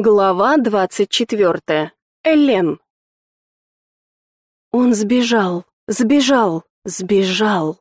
Глава двадцать четвертая. Элен. Он сбежал, сбежал, сбежал.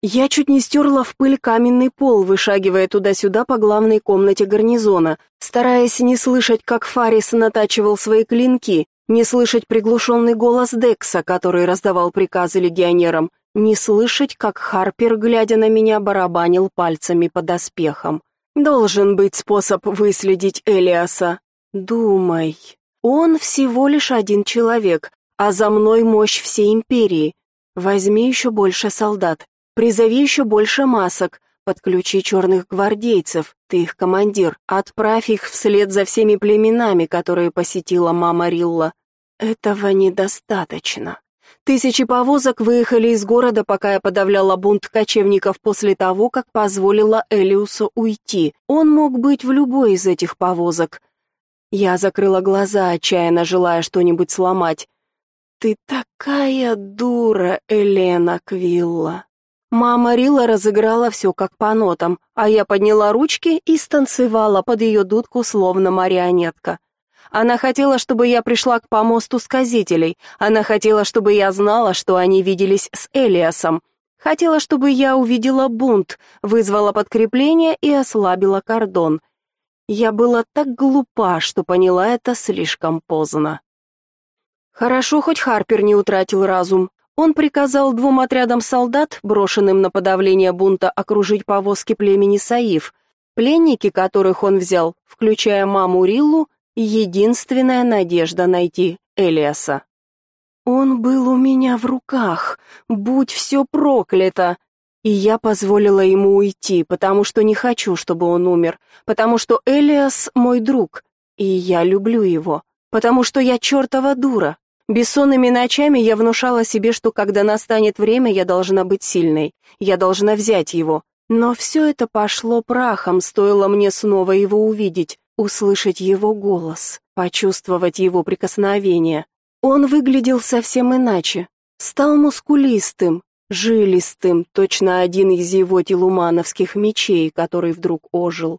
Я чуть не стерла в пыль каменный пол, вышагивая туда-сюда по главной комнате гарнизона, стараясь не слышать, как Фарис натачивал свои клинки, не слышать приглушенный голос Декса, который раздавал приказы легионерам, не слышать, как Харпер, глядя на меня, барабанил пальцами по доспехам. Должен быть способ выследить Элиаса. Думай. Он всего лишь один человек, а за мной мощь всей империи. Возьми еще больше солдат, призови еще больше масок, подключи черных гвардейцев, ты их командир, отправь их вслед за всеми племенами, которые посетила мама Рилла. Этого недостаточно. Тысячи повозок выехали из города, пока я подавляла бунт кочевников после того, как позволила Элиусу уйти. Он мог быть в любой из этих повозок. Я закрыла глаза, отчаянно желая что-нибудь сломать. «Ты такая дура, Елена Квилла!» Мама Рила разыграла все как по нотам, а я подняла ручки и станцевала под ее дудку, словно марионетка. Она хотела, чтобы я пришла к помосту сказителей. Она хотела, чтобы я знала, что они виделись с Элиасом. Хотела, чтобы я увидела бунт, вызвала подкрепление и ослабила кордон. Я была так глупа, что поняла это слишком поздно. Хорошо, хоть Харпер не утратил разум. Он приказал двум отрядам солдат, брошенным на подавление бунта, окружить повозки племени Саиф. Пленники, которых он взял, включая маму Риллу, единственная надежда найти Элиаса. Он был у меня в руках, будь все проклято. И я позволила ему уйти, потому что не хочу, чтобы он умер, потому что Элиас мой друг, и я люблю его, потому что я чертова дура. Бессонными ночами я внушала себе, что когда настанет время, я должна быть сильной, я должна взять его. Но все это пошло прахом, стоило мне снова его увидеть услышать его голос, почувствовать его прикосновение. Он выглядел совсем иначе, стал мускулистым, жилистым, точно один из его телумановских мечей, который вдруг ожил.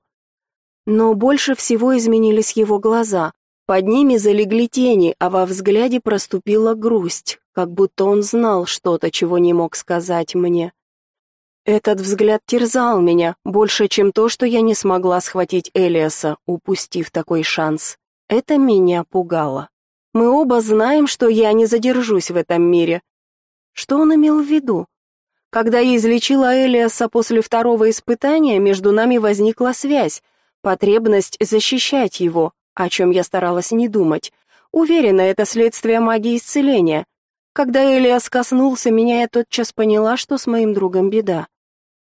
Но больше всего изменились его глаза. Под ними залегли тени, а во взгляде проступила грусть, как будто он знал что-то, чего не мог сказать мне. Этот взгляд терзал меня больше, чем то, что я не смогла схватить Элиаса, упустив такой шанс. Это меня пугало. Мы оба знаем, что я не задержусь в этом мире. Что он имел в виду? Когда я излечила Элиаса после второго испытания, между нами возникла связь, потребность защищать его, о чем я старалась не думать. Уверена, это следствие магии исцеления. Когда Элиас коснулся меня, я тотчас поняла, что с моим другом беда.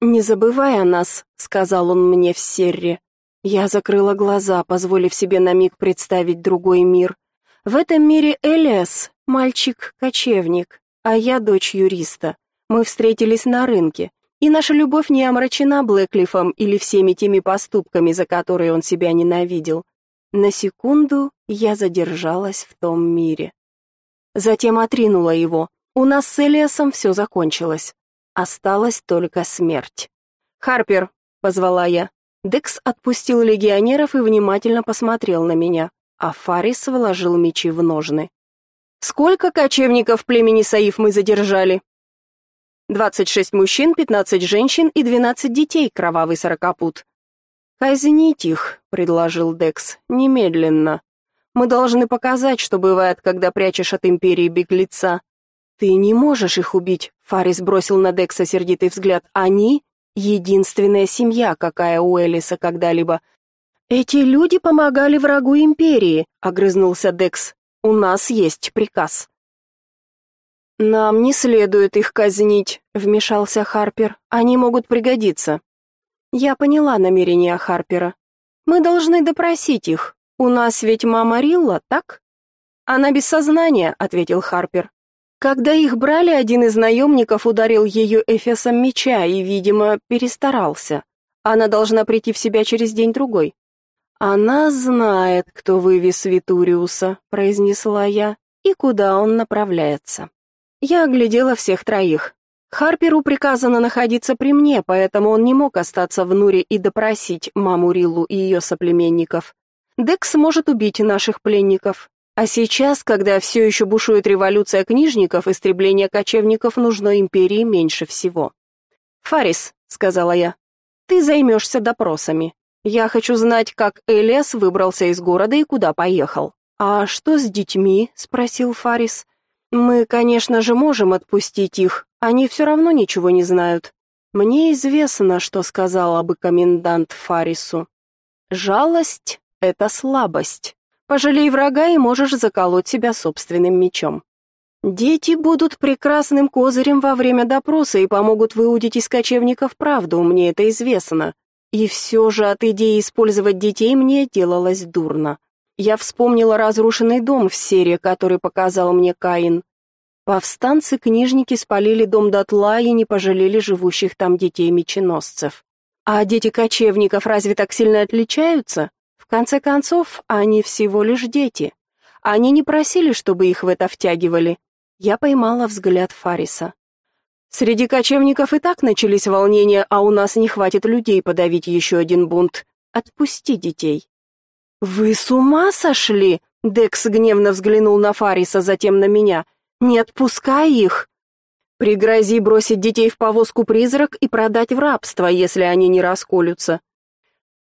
«Не забывай о нас», — сказал он мне в серре. Я закрыла глаза, позволив себе на миг представить другой мир. В этом мире Элиас — мальчик-кочевник, а я дочь юриста. Мы встретились на рынке, и наша любовь не омрачена Блэклифом или всеми теми поступками, за которые он себя ненавидел. На секунду я задержалась в том мире. Затем отринула его. У нас с Элиасом все закончилось. Осталась только смерть. «Харпер», — позвала я. Декс отпустил легионеров и внимательно посмотрел на меня, а Фарис вложил мечи в ножны. «Сколько кочевников племени Саиф мы задержали?» «Двадцать шесть мужчин, пятнадцать женщин и двенадцать детей, кровавый сорокопут». «Казнить их», — предложил Декс, — «немедленно». Мы должны показать, что бывает, когда прячешь от империи беглеца. Ты не можешь их убить, Фарис бросил на Декса сердитый взгляд. Они единственная семья, какая у Элиса когда-либо. Эти люди помогали врагу империи, огрызнулся Декс. У нас есть приказ. Нам не следует их казнить, вмешался Харпер. Они могут пригодиться. Я поняла намерения Харпера. Мы должны допросить их. У нас ведь мама Рилла, так? Она без сознания, ответил Харпер. Когда их брали, один из наемников ударил ее эфесом меча и, видимо, перестарался. Она должна прийти в себя через день-другой. Она знает, кто вывез Витуриуса, произнесла я, и куда он направляется. Я оглядела всех троих. Харперу приказано находиться при мне, поэтому он не мог остаться в Нуре и допросить маму Риллу и ее соплеменников. Декс может убить наших пленников. А сейчас, когда все еще бушует революция книжников, истребление кочевников нужно империи меньше всего. «Фарис», — сказала я, — «ты займешься допросами. Я хочу знать, как Элиас выбрался из города и куда поехал». «А что с детьми?» — спросил Фарис. «Мы, конечно же, можем отпустить их. Они все равно ничего не знают. Мне известно, что сказала бы комендант Фарису. Жалость — это слабость. Пожалей врага и можешь заколоть себя собственным мечом. Дети будут прекрасным козырем во время допроса и помогут выудить из кочевников правду, мне это известно. И все же от идеи использовать детей мне делалось дурно. Я вспомнила разрушенный дом в серии, который показал мне Каин. Повстанцы-книжники спалили дом дотла и не пожалели живущих там детей-меченосцев. А дети кочевников разве так сильно отличаются? В конце концов, они всего лишь дети. Они не просили, чтобы их в это втягивали. Я поймала взгляд Фариса. Среди кочевников и так начались волнения, а у нас не хватит людей подавить еще один бунт. Отпусти детей. Вы с ума сошли? Декс гневно взглянул на Фариса, затем на меня. Не отпускай их. Пригрози бросить детей в повозку-призрак и продать в рабство, если они не расколются.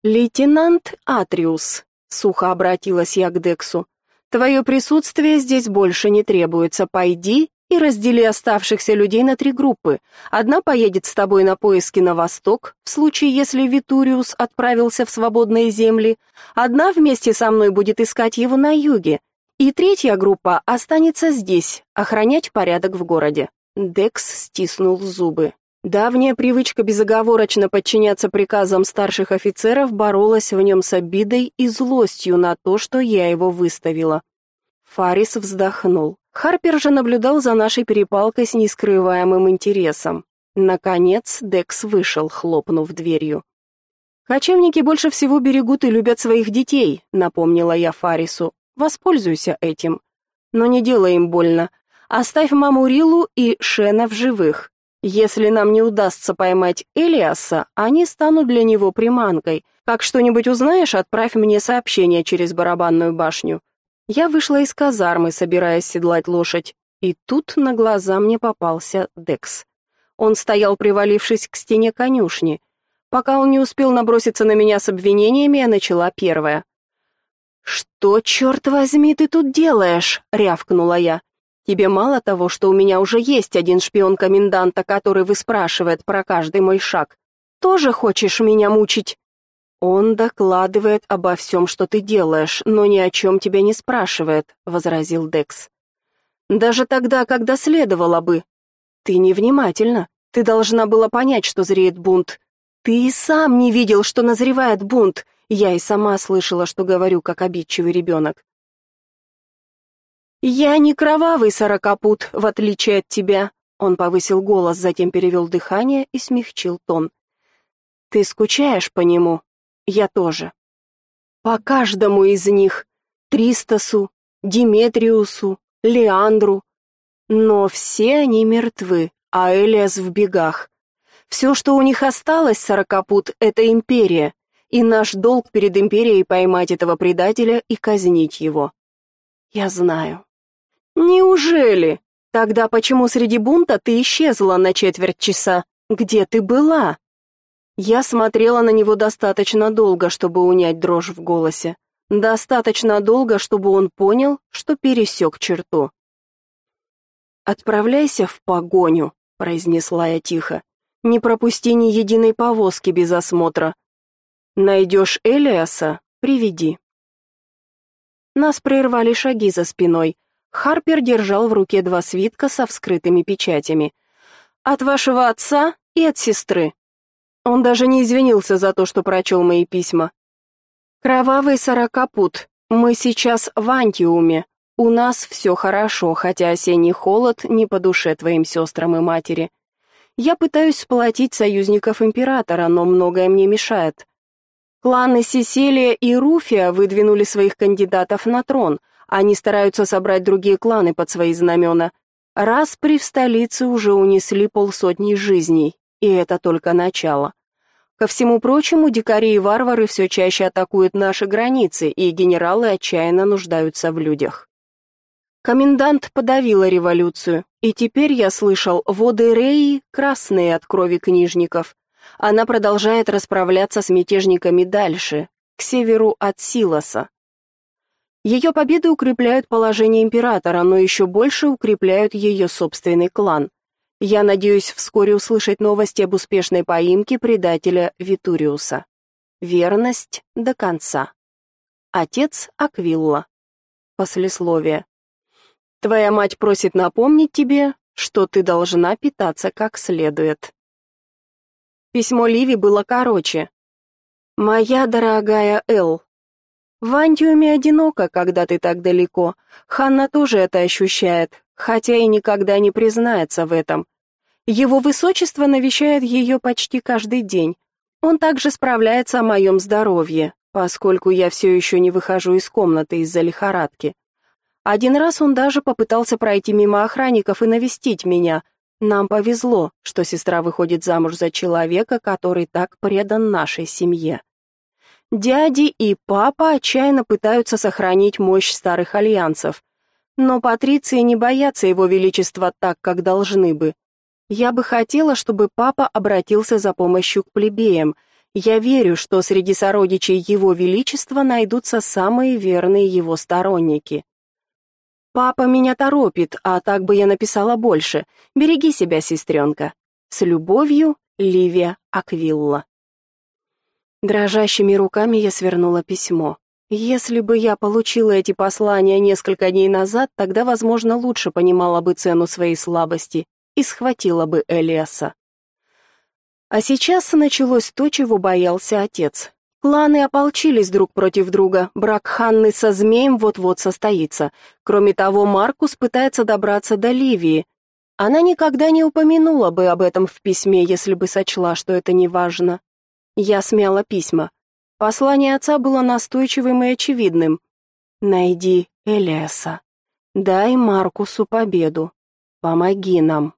Лейтенант Атриус, сухо обратилась я к Дексу. Твое присутствие здесь больше не требуется. Пойди и раздели оставшихся людей на три группы. Одна поедет с тобой на поиски на восток, в случае, если Витуриус отправился в свободные земли. Одна вместе со мной будет искать его на юге. И третья группа останется здесь, охранять порядок в городе. Декс стиснул зубы. Давняя привычка безоговорочно подчиняться приказам старших офицеров боролась в нем с обидой и злостью на то, что я его выставила. Фарис вздохнул. Харпер же наблюдал за нашей перепалкой с нескрываемым интересом. Наконец Декс вышел, хлопнув дверью. «Кочевники больше всего берегут и любят своих детей», — напомнила я Фарису. Воспользуйся этим. Но не делай им больно. Оставь маму Рилу и Шена в живых. Если нам не удастся поймать Элиаса, они станут для него приманкой. Как что-нибудь узнаешь, отправь мне сообщение через барабанную башню. Я вышла из казармы, собираясь седлать лошадь, и тут на глаза мне попался Декс. Он стоял, привалившись к стене конюшни. Пока он не успел наброситься на меня с обвинениями, я начала первая. «Что, черт возьми, ты тут делаешь?» — рявкнула я. «Тебе мало того, что у меня уже есть один шпион коменданта, который выспрашивает про каждый мой шаг. Тоже хочешь меня мучить?» «Он докладывает обо всем, что ты делаешь, но ни о чем тебя не спрашивает», — возразил Декс. «Даже тогда, когда следовало бы. Ты невнимательна. Ты должна была понять, что зреет бунт. Ты и сам не видел, что назревает бунт. Я и сама слышала, что говорю, как обидчивый ребенок. «Я не кровавый сорокопут, в отличие от тебя», — он повысил голос, затем перевел дыхание и смягчил тон. «Ты скучаешь по нему? Я тоже. По каждому из них. Тристасу, Диметриусу, Леандру. Но все они мертвы, а Элиас в бегах. Все, что у них осталось, сорокопут, — это империя, и наш долг перед империей поймать этого предателя и казнить его. Я знаю. Неужели? Тогда почему среди бунта ты исчезла на четверть часа? Где ты была? Я смотрела на него достаточно долго, чтобы унять дрожь в голосе. Достаточно долго, чтобы он понял, что пересек черту. «Отправляйся в погоню», — произнесла я тихо. «Не пропусти ни единой повозки без осмотра. Найдешь Элиаса, приведи. Нас прервали шаги за спиной. Харпер держал в руке два свитка со вскрытыми печатями. От вашего отца и от сестры. Он даже не извинился за то, что прочел мои письма. Кровавый сорокопут. Мы сейчас в Антиуме. У нас все хорошо, хотя осенний холод не по душе твоим сестрам и матери. Я пытаюсь сплотить союзников императора, но многое мне мешает. Кланы Сесилия и Руфия выдвинули своих кандидатов на трон. Они стараются собрать другие кланы под свои знамена. Распри в столице уже унесли полсотни жизней, и это только начало. Ко всему прочему, дикари и варвары все чаще атакуют наши границы, и генералы отчаянно нуждаются в людях. Комендант подавила революцию, и теперь я слышал, воды Реи красные от крови книжников. Она продолжает расправляться с мятежниками дальше, к северу от Силоса. Ее победы укрепляют положение императора, но еще больше укрепляют ее собственный клан. Я надеюсь вскоре услышать новости об успешной поимке предателя Витуриуса. Верность до конца. Отец Аквилла. Послесловие. Твоя мать просит напомнить тебе, что ты должна питаться как следует. Письмо Ливи было короче. Моя дорогая Эл, в Антиуме одиноко, когда ты так далеко. Ханна тоже это ощущает, хотя и никогда не признается в этом. Его высочество навещает ее почти каждый день. Он также справляется о моем здоровье, поскольку я все еще не выхожу из комнаты из-за лихорадки. Один раз он даже попытался пройти мимо охранников и навестить меня. Нам повезло, что сестра выходит замуж за человека, который так предан нашей семье. Дяди и папа отчаянно пытаются сохранить мощь старых альянсов, но патриции не боятся его величества так, как должны бы. Я бы хотела, чтобы папа обратился за помощью к плебеям. Я верю, что среди сородичей его величества найдутся самые верные его сторонники. Папа меня торопит, а так бы я написала больше. Береги себя, сестренка. С любовью, Ливия Аквилла. Дрожащими руками я свернула письмо. Если бы я получила эти послания несколько дней назад, тогда, возможно, лучше понимала бы цену своей слабости и схватила бы Элиаса. А сейчас началось то, чего боялся отец. Кланы ополчились друг против друга, брак Ханны со змеем вот-вот состоится. Кроме того, Маркус пытается добраться до Ливии. Она никогда не упомянула бы об этом в письме, если бы сочла, что это не важно. Я смяла письма. Послание отца было настойчивым и очевидным. «Найди Элиаса. Дай Маркусу победу. Помоги нам».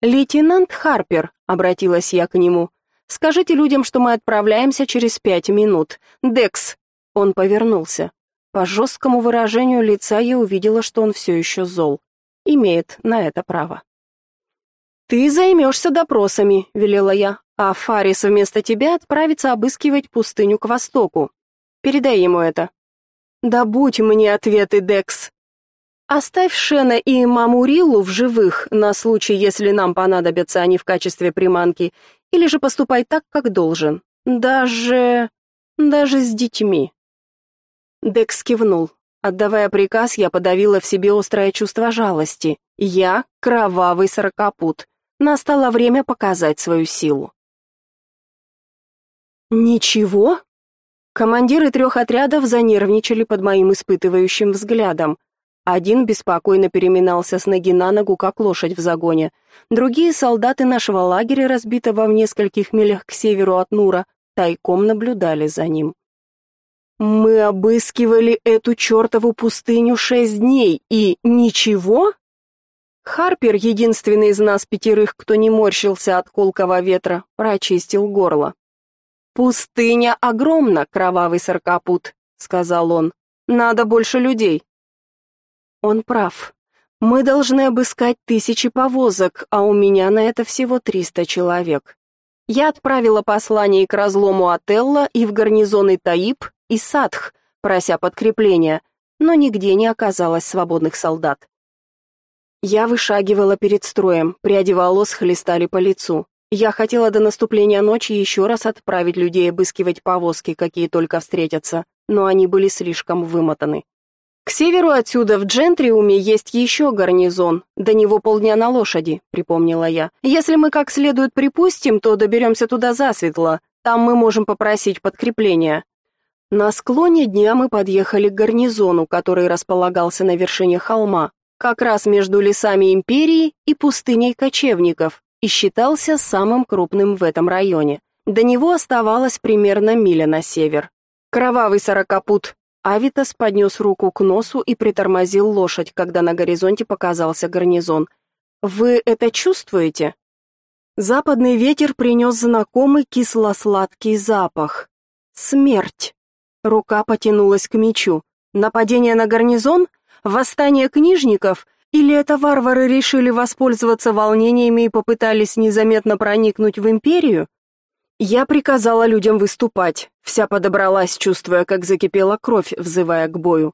«Лейтенант Харпер», — обратилась я к нему, — «скажите людям, что мы отправляемся через пять минут. Декс». Он повернулся. По жесткому выражению лица я увидела, что он все еще зол. Имеет на это право. «Ты займешься допросами», — велела я, а Фарис вместо тебя отправится обыскивать пустыню к востоку. Передай ему это. Да будь мне ответы, Декс. Оставь Шена и маму Риллу в живых на случай, если нам понадобятся они в качестве приманки, или же поступай так, как должен. Даже... даже с детьми. Декс кивнул. Отдавая приказ, я подавила в себе острое чувство жалости. Я — кровавый сорокопут. Настало время показать свою силу. Ничего? Командиры трех отрядов занервничали под моим испытывающим взглядом. Один беспокойно переминался с ноги на ногу, как лошадь в загоне. Другие солдаты нашего лагеря, разбитого в нескольких милях к северу от Нура, тайком наблюдали за ним. Мы обыскивали эту чертову пустыню шесть дней, и ничего? Харпер, единственный из нас пятерых, кто не морщился от колкого ветра, прочистил горло. «Пустыня огромна, кровавый саркопут», — сказал он. «Надо больше людей». Он прав. Мы должны обыскать тысячи повозок, а у меня на это всего триста человек. Я отправила послание к разлому Отелло и в гарнизоны Таиб и Садх, прося подкрепления, но нигде не оказалось свободных солдат. Я вышагивала перед строем, пряди волос хлестали по лицу. Я хотела до наступления ночи еще раз отправить людей обыскивать повозки, какие только встретятся, но они были слишком вымотаны. К северу отсюда в Джентриуме есть еще гарнизон. До него полдня на лошади, припомнила я. Если мы как следует припустим, то доберемся туда засветло. Там мы можем попросить подкрепления. На склоне дня мы подъехали к гарнизону, который располагался на вершине холма, как раз между лесами империи и пустыней кочевников, и считался самым крупным в этом районе. До него оставалось примерно миля на север. Кровавый сорокопут. Авитас поднес руку к носу и притормозил лошадь, когда на горизонте показался гарнизон. Вы это чувствуете? Западный ветер принес знакомый кисло-сладкий запах. Смерть. Рука потянулась к мечу. Нападение на гарнизон? Восстание книжников? Или это варвары решили воспользоваться волнениями и попытались незаметно проникнуть в империю? Я приказала людям выступать. Вся подобралась, чувствуя, как закипела кровь, взывая к бою.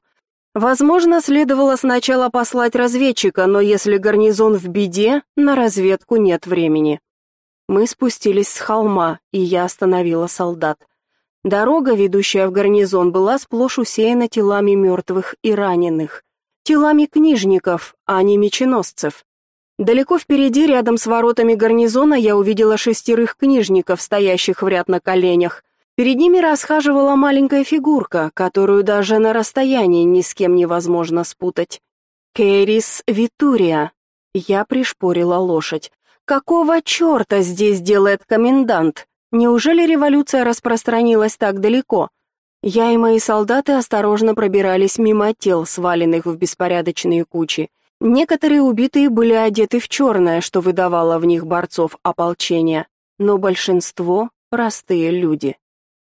Возможно, следовало сначала послать разведчика, но если гарнизон в беде, на разведку нет времени. Мы спустились с холма, и я остановила солдат. Дорога, ведущая в гарнизон, была сплошь усеяна телами мертвых и раненых. Телами книжников, а не меченосцев. Далеко впереди, рядом с воротами гарнизона, я увидела шестерых книжников, стоящих в ряд на коленях. Перед ними расхаживала маленькая фигурка, которую даже на расстоянии ни с кем невозможно спутать. Кейрис Витурия. Я пришпорила лошадь. Какого черта здесь делает комендант? Неужели революция распространилась так далеко? Я и мои солдаты осторожно пробирались мимо тел, сваленных в беспорядочные кучи. Некоторые убитые были одеты в черное, что выдавало в них борцов ополчения, но большинство — простые люди.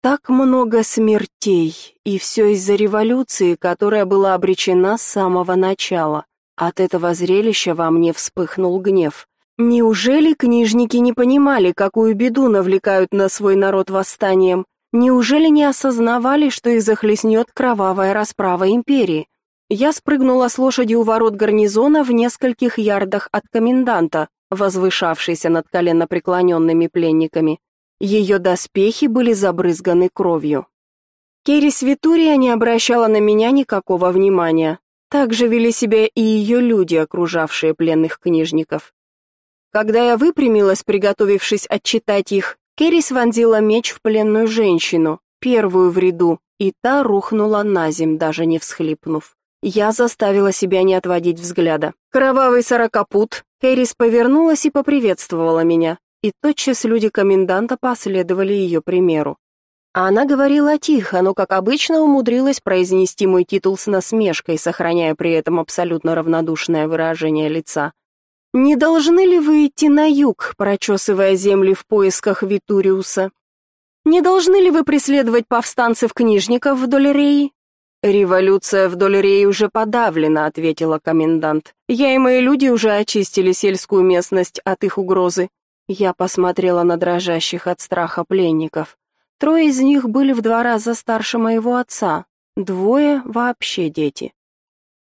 Так много смертей, и все из-за революции, которая была обречена с самого начала. От этого зрелища во мне вспыхнул гнев. Неужели книжники не понимали, какую беду навлекают на свой народ восстанием? Неужели не осознавали, что их захлестнет кровавая расправа империи? Я спрыгнула с лошади у ворот гарнизона в нескольких ярдах от коменданта, возвышавшейся над коленопреклоненными пленниками. Ее доспехи были забрызганы кровью. Керри Витурия не обращала на меня никакого внимания. Так же вели себя и ее люди, окружавшие пленных книжников. Когда я выпрямилась, приготовившись отчитать их, Керрис вонзила меч в пленную женщину, первую в ряду, и та рухнула на земь, даже не всхлипнув. Я заставила себя не отводить взгляда. Кровавый сорокопут. Керрис повернулась и поприветствовала меня, и тотчас люди коменданта последовали ее примеру. Она говорила тихо, но, как обычно, умудрилась произнести мой титул с насмешкой, сохраняя при этом абсолютно равнодушное выражение лица. Не должны ли вы идти на юг, прочесывая земли в поисках Витуриуса? Не должны ли вы преследовать повстанцев-книжников вдоль Реи? Революция вдоль Реи уже подавлена, ответила комендант. Я и мои люди уже очистили сельскую местность от их угрозы. Я посмотрела на дрожащих от страха пленников. Трое из них были в два раза старше моего отца, двое вообще дети.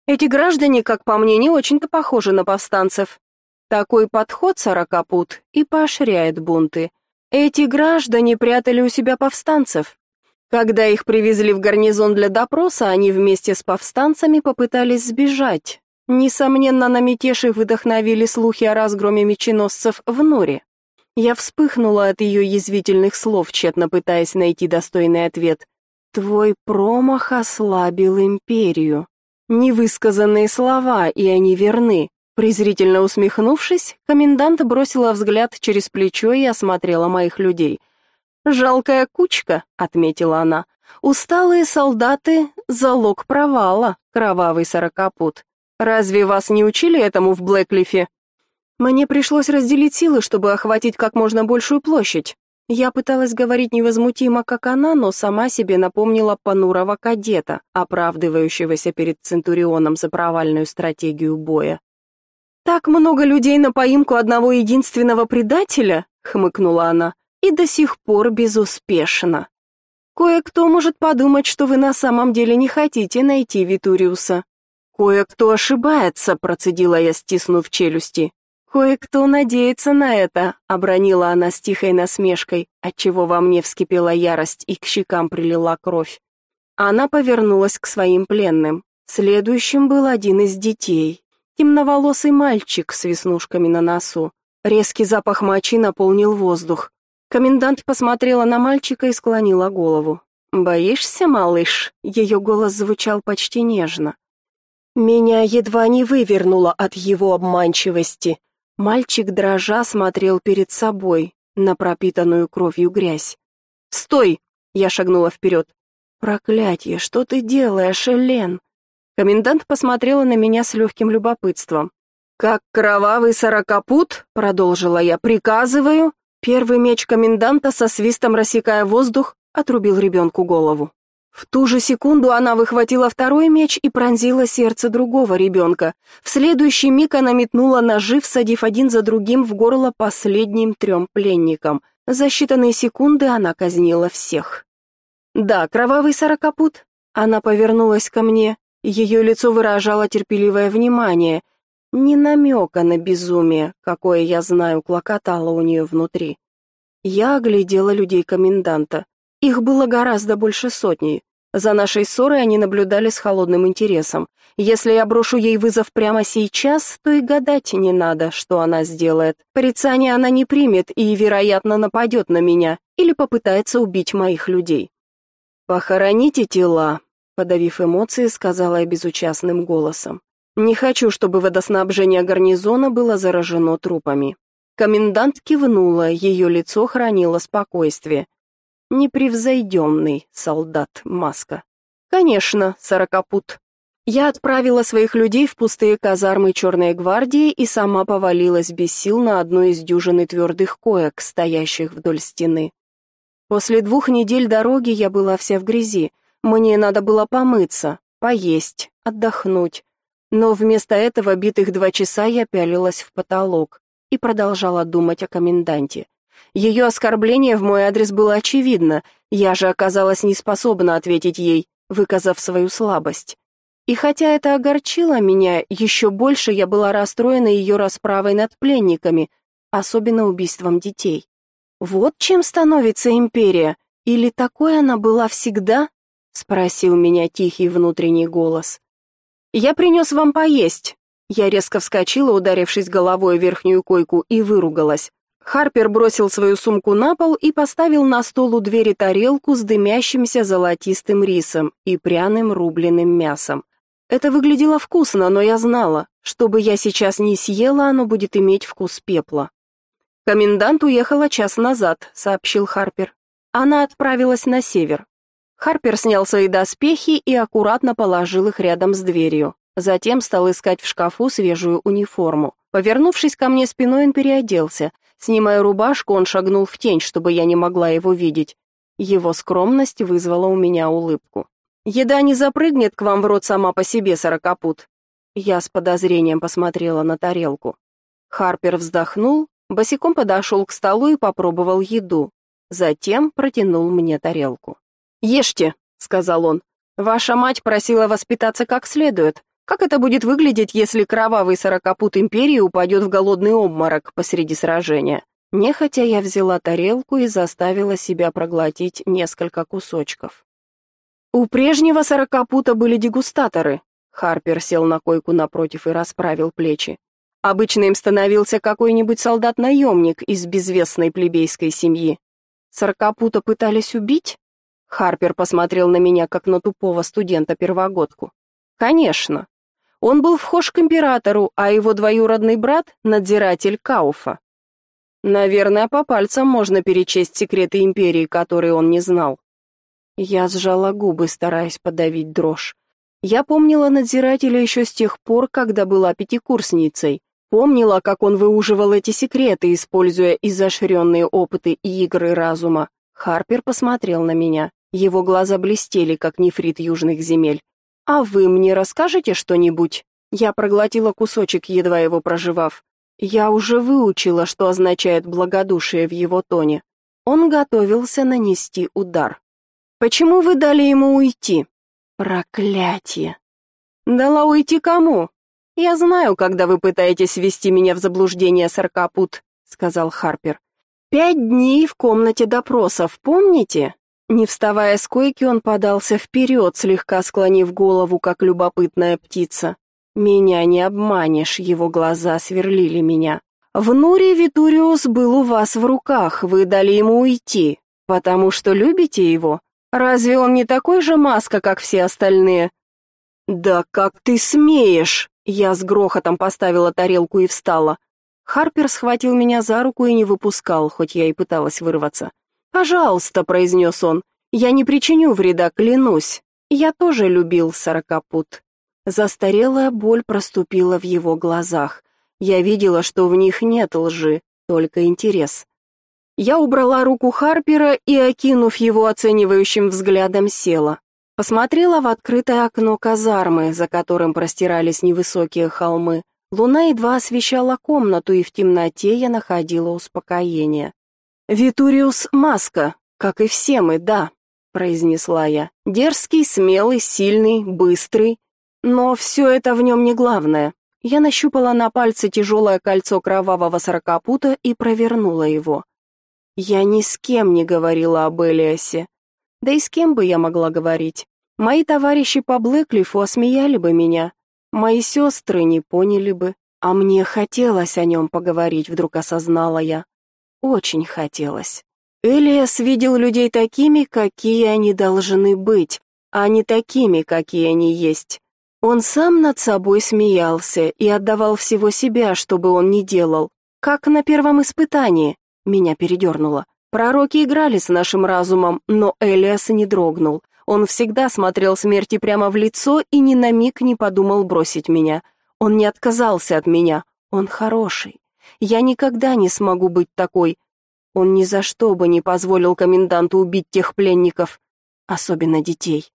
Эти граждане, как по мне, не очень-то похожи на повстанцев. Такой подход Сорокопут и поощряет бунты. Эти граждане прятали у себя повстанцев. Когда их привезли в гарнизон для допроса, они вместе с повстанцами попытались сбежать. Несомненно, на мятеж их вдохновили слухи о разгроме меченосцев в Норе. Я вспыхнула от ее язвительных слов, тщетно пытаясь найти достойный ответ. «Твой промах ослабил империю». Невысказанные слова, и они верны. Презрительно усмехнувшись, комендант бросила взгляд через плечо и осмотрела моих людей. «Жалкая кучка», — отметила она. «Усталые солдаты — залог провала, кровавый сорокопут. Разве вас не учили этому в Блэклифе?» Мне пришлось разделить силы, чтобы охватить как можно большую площадь. Я пыталась говорить невозмутимо, как она, но сама себе напомнила понурого кадета, оправдывающегося перед Центурионом за провальную стратегию боя. Так много людей на поимку одного единственного предателя, хмыкнула она. И до сих пор безуспешно. Кое-кто может подумать, что вы на самом деле не хотите найти Витуриуса. Кое-кто ошибается, процедила я, стиснув челюсти. Кое-кто надеется на это, обронила она с тихой насмешкой, отчего во мне вскипела ярость и к щекам прилила кровь. Она повернулась к своим пленным. Следующим был один из детей, темноволосый мальчик с веснушками на носу. Резкий запах мочи наполнил воздух. Комендант посмотрела на мальчика и склонила голову. «Боишься, малыш?» Ее голос звучал почти нежно. Меня едва не вывернуло от его обманчивости. Мальчик дрожа смотрел перед собой, на пропитанную кровью грязь. «Стой!» — я шагнула вперед. «Проклятие, что ты делаешь, Элен?» Комендант посмотрела на меня с легким любопытством. «Как кровавый сорокопут», — продолжила я, — «приказываю». Первый меч коменданта со свистом рассекая воздух отрубил ребенку голову. В ту же секунду она выхватила второй меч и пронзила сердце другого ребенка. В следующий миг она метнула ножи, всадив один за другим в горло последним трем пленникам. За считанные секунды она казнила всех. «Да, кровавый сорокопут». Она повернулась ко мне. Ее лицо выражало терпеливое внимание. Ни намека на безумие, какое, я знаю, клокотало у нее внутри. Я оглядела людей коменданта. Их было гораздо больше сотни. За нашей ссорой они наблюдали с холодным интересом. Если я брошу ей вызов прямо сейчас, то и гадать не надо, что она сделает. Порицание она не примет и, вероятно, нападет на меня или попытается убить моих людей. «Похороните тела», — подавив эмоции, сказала я безучастным голосом. «Не хочу, чтобы водоснабжение гарнизона было заражено трупами». Комендант кивнула, ее лицо хранило спокойствие. Непревзойденный солдат Маска. Конечно, сорокопут. Я отправила своих людей в пустые казармы Черной гвардии и сама повалилась без сил на одной из дюжины твердых коек, стоящих вдоль стены. После двух недель дороги я была вся в грязи. Мне надо было помыться, поесть, отдохнуть. Но вместо этого битых два часа я пялилась в потолок и продолжала думать о коменданте. Ее оскорбление в мой адрес было очевидно, я же оказалась не способна ответить ей, выказав свою слабость. И хотя это огорчило меня, еще больше я была расстроена ее расправой над пленниками, особенно убийством детей. Вот чем становится империя, или такой она была всегда? Спросил меня тихий внутренний голос. Я принес вам поесть. Я резко вскочила, ударившись головой в верхнюю койку, и выругалась. Харпер бросил свою сумку на пол и поставил на стол у двери тарелку с дымящимся золотистым рисом и пряным рубленым мясом. Это выглядело вкусно, но я знала, что бы я сейчас не съела, оно будет иметь вкус пепла. «Комендант уехала час назад», — сообщил Харпер. Она отправилась на север. Харпер снял свои доспехи и аккуратно положил их рядом с дверью. Затем стал искать в шкафу свежую униформу. Повернувшись ко мне спиной, он переоделся. Снимая рубашку, он шагнул в тень, чтобы я не могла его видеть. Его скромность вызвала у меня улыбку. «Еда не запрыгнет к вам в рот сама по себе, сорокопут». Я с подозрением посмотрела на тарелку. Харпер вздохнул, босиком подошел к столу и попробовал еду. Затем протянул мне тарелку. «Ешьте», — сказал он. «Ваша мать просила воспитаться как следует. Как это будет выглядеть, если кровавый сорокопут империи упадет в голодный обморок посреди сражения? Нехотя я взяла тарелку и заставила себя проглотить несколько кусочков. У прежнего сорокопута были дегустаторы. Харпер сел на койку напротив и расправил плечи. Обычно им становился какой-нибудь солдат-наемник из безвестной плебейской семьи. Сорокопута пытались убить? Харпер посмотрел на меня, как на тупого студента-первогодку. Конечно, он был вхож к императору, а его двоюродный брат — надзиратель Кауфа. Наверное, по пальцам можно перечесть секреты империи, которые он не знал. Я сжала губы, стараясь подавить дрожь. Я помнила надзирателя еще с тех пор, когда была пятикурсницей. Помнила, как он выуживал эти секреты, используя изощренные опыты и игры разума. Харпер посмотрел на меня. Его глаза блестели, как нефрит южных земель. «А вы мне расскажете что-нибудь?» Я проглотила кусочек, едва его проживав. Я уже выучила, что означает благодушие в его тоне. Он готовился нанести удар. «Почему вы дали ему уйти?» «Проклятие!» «Дала уйти кому?» «Я знаю, когда вы пытаетесь ввести меня в заблуждение, Саркапут», — сказал Харпер. «Пять дней в комнате допросов, помните? Не вставая с койки, он подался вперед, слегка склонив голову, как любопытная птица. «Меня не обманешь», его глаза сверлили меня. «В Нуре Витуриус был у вас в руках, вы дали ему уйти, потому что любите его. Разве он не такой же маска, как все остальные?» «Да как ты смеешь!» Я с грохотом поставила тарелку и встала. Харпер схватил меня за руку и не выпускал, хоть я и пыталась вырваться. «Пожалуйста», — произнес он, — «я не причиню вреда, клянусь. Я тоже любил сорокопут». Застарелая боль проступила в его глазах. Я видела, что в них нет лжи, только интерес. Я убрала руку Харпера и, окинув его оценивающим взглядом, села. Посмотрела в открытое окно казармы, за которым простирались невысокие холмы. Луна едва освещала комнату, и в темноте я находила успокоение. «Витуриус Маска, как и все мы, да», — произнесла я. «Дерзкий, смелый, сильный, быстрый. Но все это в нем не главное. Я нащупала на пальце тяжелое кольцо кровавого сорокопута и провернула его. Я ни с кем не говорила об Элиасе. Да и с кем бы я могла говорить? Мои товарищи по Блэклифу осмеяли бы меня. Мои сестры не поняли бы. А мне хотелось о нем поговорить, вдруг осознала я. Очень хотелось. Элиас видел людей такими, какие они должны быть, а не такими, какие они есть. Он сам над собой смеялся и отдавал всего себя, чтобы он не делал. Как на первом испытании. Меня передернуло. Пророки играли с нашим разумом, но Элиас не дрогнул. Он всегда смотрел смерти прямо в лицо и ни на миг не подумал бросить меня. Он не отказался от меня. Он хороший. Я никогда не смогу быть такой. Он ни за что бы не позволил коменданту убить тех пленников, особенно детей.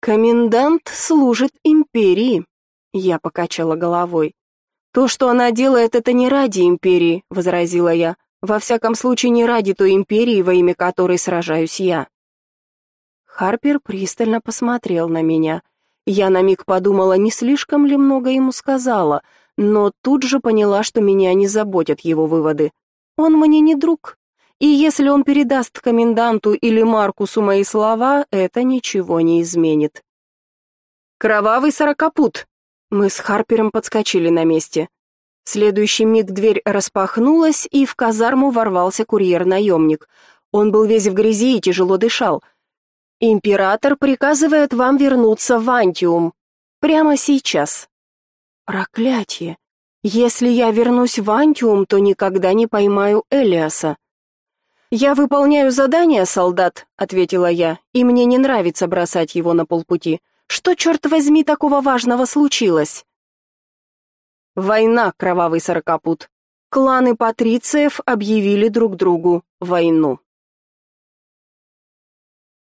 Комендант служит империи. Я покачала головой. То, что она делает, это не ради империи, возразила я. Во всяком случае, не ради той империи, во имя которой сражаюсь я. Харпер пристально посмотрел на меня. Я на миг подумала, не слишком ли много ему сказала, но тут же поняла, что меня не заботят его выводы. Он мне не друг, и если он передаст коменданту или Маркусу мои слова, это ничего не изменит. Кровавый сорокопут. Мы с Харпером подскочили на месте. В следующий миг дверь распахнулась, и в казарму ворвался курьер-наемник. Он был весь в грязи и тяжело дышал. Император приказывает вам вернуться в Антиум прямо сейчас. Проклятие. Если я вернусь в Антиум, то никогда не поймаю Элиаса. «Я выполняю задание, солдат», — ответила я, «и мне не нравится бросать его на полпути. Что, черт возьми, такого важного случилось?» Война, кровавый сорокопут. Кланы патрициев объявили друг другу войну.